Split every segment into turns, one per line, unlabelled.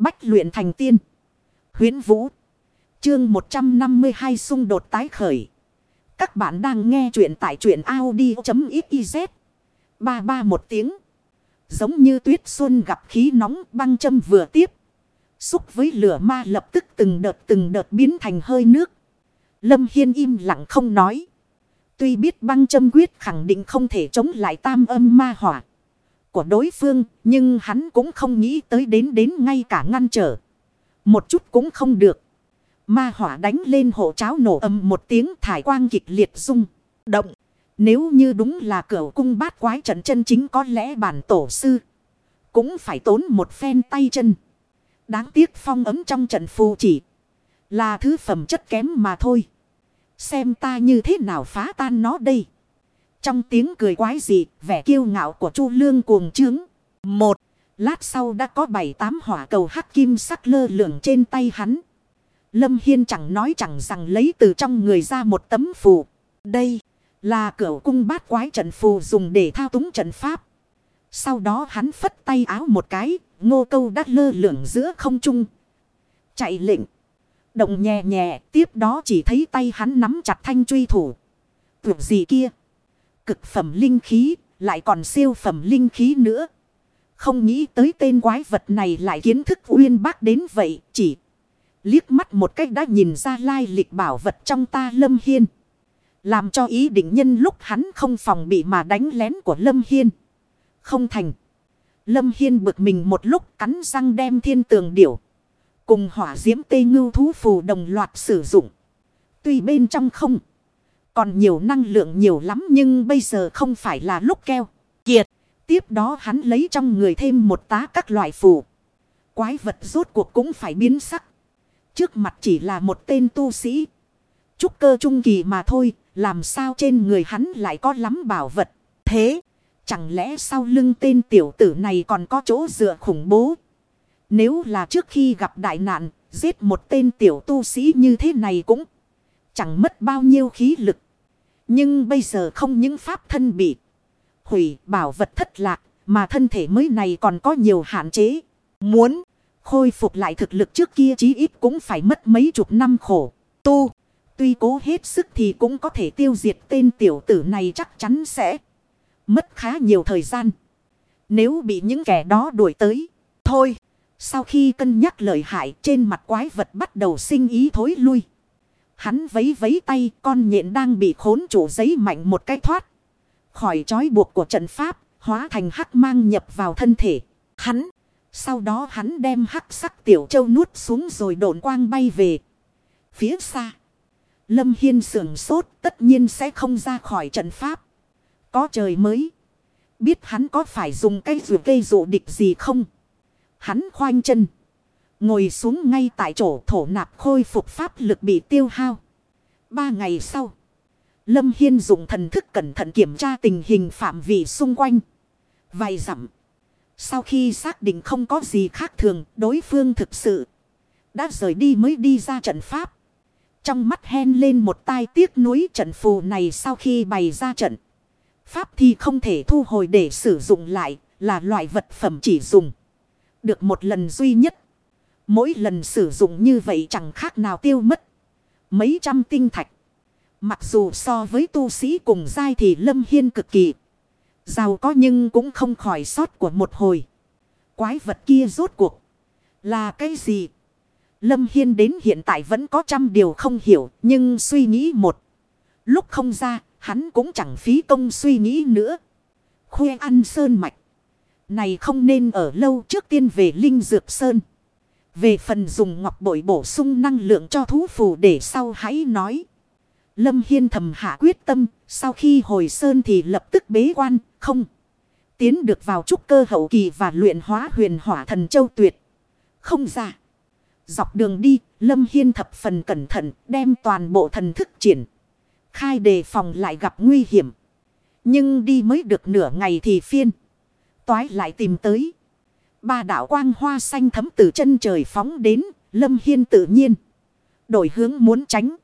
Bách luyện thành tiên. huyễn Vũ. Chương 152 xung đột tái khởi. Các bạn đang nghe truyện tại truyện Audi.xyz. Ba ba một tiếng. Giống như tuyết xuân gặp khí nóng, băng châm vừa tiếp. Xúc với lửa ma lập tức từng đợt từng đợt biến thành hơi nước. Lâm Hiên im lặng không nói. Tuy biết băng châm quyết khẳng định không thể chống lại tam âm ma hỏa của đối phương, nhưng hắn cũng không nghĩ tới đến đến ngay cả ngăn trở. Một chút cũng không được. Ma hỏa đánh lên hộ cháo nổ âm một tiếng thải quang kịch liệt rung, động. Nếu như đúng là cửa cung bát quái trận chân chính có lẽ bản tổ sư. Cũng phải tốn một phen tay chân. Đáng tiếc phong ấm trong trận phù chỉ. Là thứ phẩm chất kém mà thôi. Xem ta như thế nào phá tan nó đây. Trong tiếng cười quái dị, vẻ kiêu ngạo của Chu Lương cuồng trướng. Một, lát sau đã có bảy tám hỏa cầu hắc kim sắc lơ lửng trên tay hắn. Lâm Hiên chẳng nói chẳng rằng lấy từ trong người ra một tấm phù. Đây là cửa cung bát quái trận phù dùng để thao túng trận pháp. Sau đó hắn phất tay áo một cái, ngô câu đã lơ lửng giữa không trung. Chạy lệnh. Động nhẹ nhẹ, tiếp đó chỉ thấy tay hắn nắm chặt thanh truy thủ. tuyệt gì kia? Cực phẩm linh khí, lại còn siêu phẩm linh khí nữa. Không nghĩ tới tên quái vật này lại kiến thức uyên bác đến vậy, chỉ liếc mắt một cách đã nhìn ra lai lịch bảo vật trong ta Lâm Hiên. Làm cho ý định nhân lúc hắn không phòng bị mà đánh lén của Lâm Hiên. Không thành. Lâm Hiên bực mình một lúc cắn răng đem thiên tường điểu. Cùng hỏa diễm tê ngưu thú phù đồng loạt sử dụng. Tuy bên trong không. Còn nhiều năng lượng nhiều lắm nhưng bây giờ không phải là lúc keo. Kiệt. Tiếp đó hắn lấy trong người thêm một tá các loại phù. Quái vật rốt cuộc cũng phải biến sắc. Trước mặt chỉ là một tên tu sĩ. Trúc cơ trung kỳ mà thôi. Làm sao trên người hắn lại có lắm bảo vật. Thế. Chẳng lẽ sau lưng tên tiểu tử này còn có chỗ dựa khủng bố. Nếu là trước khi gặp đại nạn. Giết một tên tiểu tu sĩ như thế này cũng chẳng mất bao nhiêu khí lực. Nhưng bây giờ không những pháp thân bị hủy bảo vật thất lạc, mà thân thể mới này còn có nhiều hạn chế. Muốn khôi phục lại thực lực trước kia chí ít cũng phải mất mấy chục năm khổ. Tu, tuy cố hết sức thì cũng có thể tiêu diệt tên tiểu tử này chắc chắn sẽ mất khá nhiều thời gian. Nếu bị những kẻ đó đuổi tới, thôi. Sau khi cân nhắc lợi hại trên mặt quái vật bắt đầu sinh ý thối lui. Hắn vấy vấy tay con nhện đang bị khốn chủ giấy mạnh một cái thoát. Khỏi trói buộc của trận pháp, hóa thành hắc mang nhập vào thân thể. Hắn, sau đó hắn đem hắc sắc tiểu châu nuốt xuống rồi độn quang bay về. Phía xa, Lâm Hiên sưởng sốt tất nhiên sẽ không ra khỏi trận pháp. Có trời mới. Biết hắn có phải dùng cây rượu cây dụ địch gì không? Hắn khoanh chân. Ngồi xuống ngay tại chỗ thổ nạp khôi phục pháp lực bị tiêu hao. Ba ngày sau. Lâm Hiên dùng thần thức cẩn thận kiểm tra tình hình phạm vị xung quanh. Vài dặm. Sau khi xác định không có gì khác thường, đối phương thực sự đã rời đi mới đi ra trận pháp. Trong mắt hen lên một tai tiếc núi trận phù này sau khi bày ra trận. Pháp thì không thể thu hồi để sử dụng lại, là loại vật phẩm chỉ dùng. Được một lần duy nhất. Mỗi lần sử dụng như vậy chẳng khác nào tiêu mất. Mấy trăm tinh thạch. Mặc dù so với tu sĩ cùng giai thì Lâm Hiên cực kỳ. Giàu có nhưng cũng không khỏi sót của một hồi. Quái vật kia rốt cuộc. Là cái gì? Lâm Hiên đến hiện tại vẫn có trăm điều không hiểu. Nhưng suy nghĩ một. Lúc không ra, hắn cũng chẳng phí công suy nghĩ nữa. Khuê ăn sơn mạch. Này không nên ở lâu trước tiên về Linh Dược Sơn. Về phần dùng ngọc bội bổ sung năng lượng cho thú phù để sau hãy nói. Lâm Hiên thầm hạ quyết tâm, sau khi hồi sơn thì lập tức bế quan, không. Tiến được vào trúc cơ hậu kỳ và luyện hóa huyền hỏa thần châu tuyệt. Không ra. Dọc đường đi, Lâm Hiên thập phần cẩn thận, đem toàn bộ thần thức triển. Khai đề phòng lại gặp nguy hiểm. Nhưng đi mới được nửa ngày thì phiên. Toái lại tìm tới. Ba đạo quang hoa xanh thấm từ chân trời phóng đến, Lâm Hiên tự nhiên. Đổi hướng muốn tránh.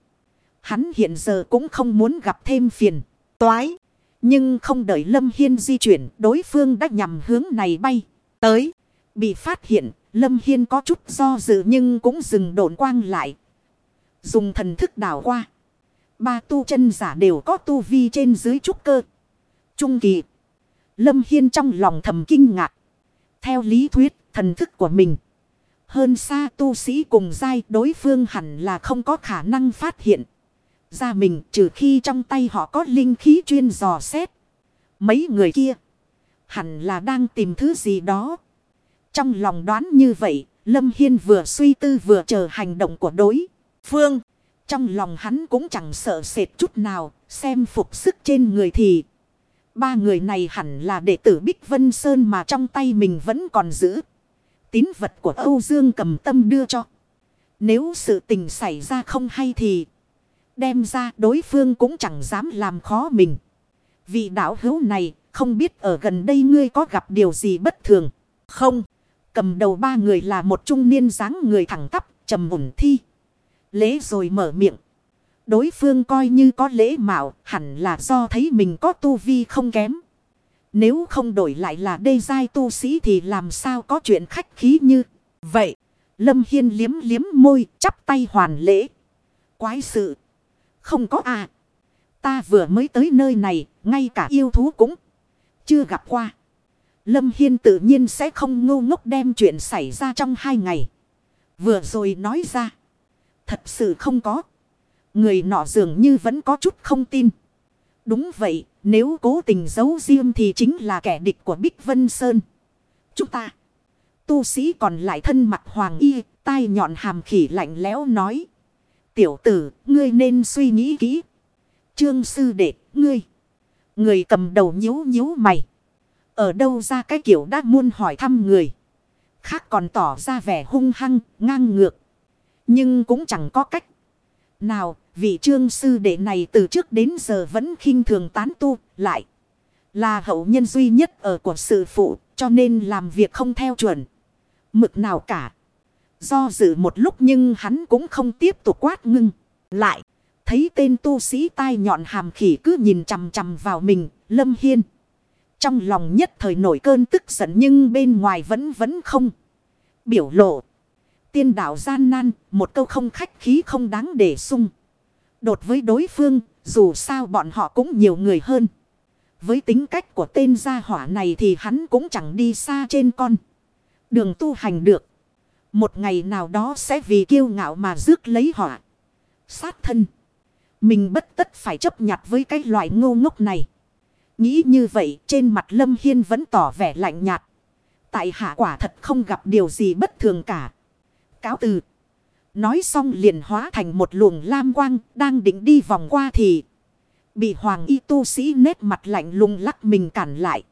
Hắn hiện giờ cũng không muốn gặp thêm phiền, toái. Nhưng không đợi Lâm Hiên di chuyển, đối phương đã nhằm hướng này bay. Tới, bị phát hiện, Lâm Hiên có chút do dự nhưng cũng dừng độn quang lại. Dùng thần thức đảo qua. Ba tu chân giả đều có tu vi trên dưới trúc cơ. Trung kỳ. Lâm Hiên trong lòng thầm kinh ngạc. Theo lý thuyết, thần thức của mình. Hơn xa tu sĩ cùng giai đối phương hẳn là không có khả năng phát hiện. Ra mình trừ khi trong tay họ có linh khí chuyên dò xét. Mấy người kia. Hẳn là đang tìm thứ gì đó. Trong lòng đoán như vậy. Lâm Hiên vừa suy tư vừa chờ hành động của đối phương. Trong lòng hắn cũng chẳng sợ sệt chút nào. Xem phục sức trên người thì. Ba người này hẳn là đệ tử Bích Vân Sơn mà trong tay mình vẫn còn giữ. Tín vật của Âu Dương cầm tâm đưa cho. Nếu sự tình xảy ra không hay thì. Đem ra đối phương cũng chẳng dám làm khó mình. Vị đạo hữu này không biết ở gần đây ngươi có gặp điều gì bất thường. Không. Cầm đầu ba người là một trung niên dáng người thẳng tắp, trầm ổn thi. Lễ rồi mở miệng. Đối phương coi như có lễ mạo hẳn là do thấy mình có tu vi không kém. Nếu không đổi lại là đê giai tu sĩ thì làm sao có chuyện khách khí như vậy. Lâm Hiên liếm liếm môi chắp tay hoàn lễ. Quái sự. Không có à. Ta vừa mới tới nơi này, ngay cả yêu thú cũng chưa gặp qua. Lâm Hiên tự nhiên sẽ không ngu ngốc đem chuyện xảy ra trong hai ngày. Vừa rồi nói ra. Thật sự không có. Người nọ dường như vẫn có chút không tin. Đúng vậy, nếu cố tình giấu riêng thì chính là kẻ địch của Bích Vân Sơn. Chúng ta. Tu sĩ còn lại thân mặt hoàng y, tai nhọn hàm khỉ lạnh lẽo nói. Tiểu tử, ngươi nên suy nghĩ kỹ. Trương sư đệ, ngươi. Người cầm đầu nhíu nhíu mày. Ở đâu ra cái kiểu đã muôn hỏi thăm người. Khác còn tỏ ra vẻ hung hăng, ngang ngược. Nhưng cũng chẳng có cách. Nào, vị trương sư đệ này từ trước đến giờ vẫn khinh thường tán tu, lại. Là hậu nhân duy nhất ở của sự phụ, cho nên làm việc không theo chuẩn. Mực nào cả. Do dự một lúc nhưng hắn cũng không tiếp tục quát ngưng. Lại, thấy tên tu sĩ tai nhọn hàm khỉ cứ nhìn chằm chằm vào mình, lâm hiên. Trong lòng nhất thời nổi cơn tức giận nhưng bên ngoài vẫn vẫn không. Biểu lộ. Tiên đạo gian nan, một câu không khách khí không đáng để sung. Đột với đối phương, dù sao bọn họ cũng nhiều người hơn. Với tính cách của tên gia hỏa này thì hắn cũng chẳng đi xa trên con. Đường tu hành được. Một ngày nào đó sẽ vì kiêu ngạo mà rước lấy họa. Sát thân. Mình bất tất phải chấp nhặt với cái loại ngô ngốc này. Nghĩ như vậy trên mặt Lâm Hiên vẫn tỏ vẻ lạnh nhạt. Tại hạ quả thật không gặp điều gì bất thường cả. Cáo từ. Nói xong liền hóa thành một luồng lam quang đang định đi vòng qua thì. Bị hoàng y tu sĩ nét mặt lạnh lùng lắc mình cản lại.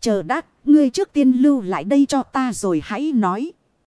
Chờ đã, ngươi trước tiên lưu lại đây cho ta rồi hãy nói.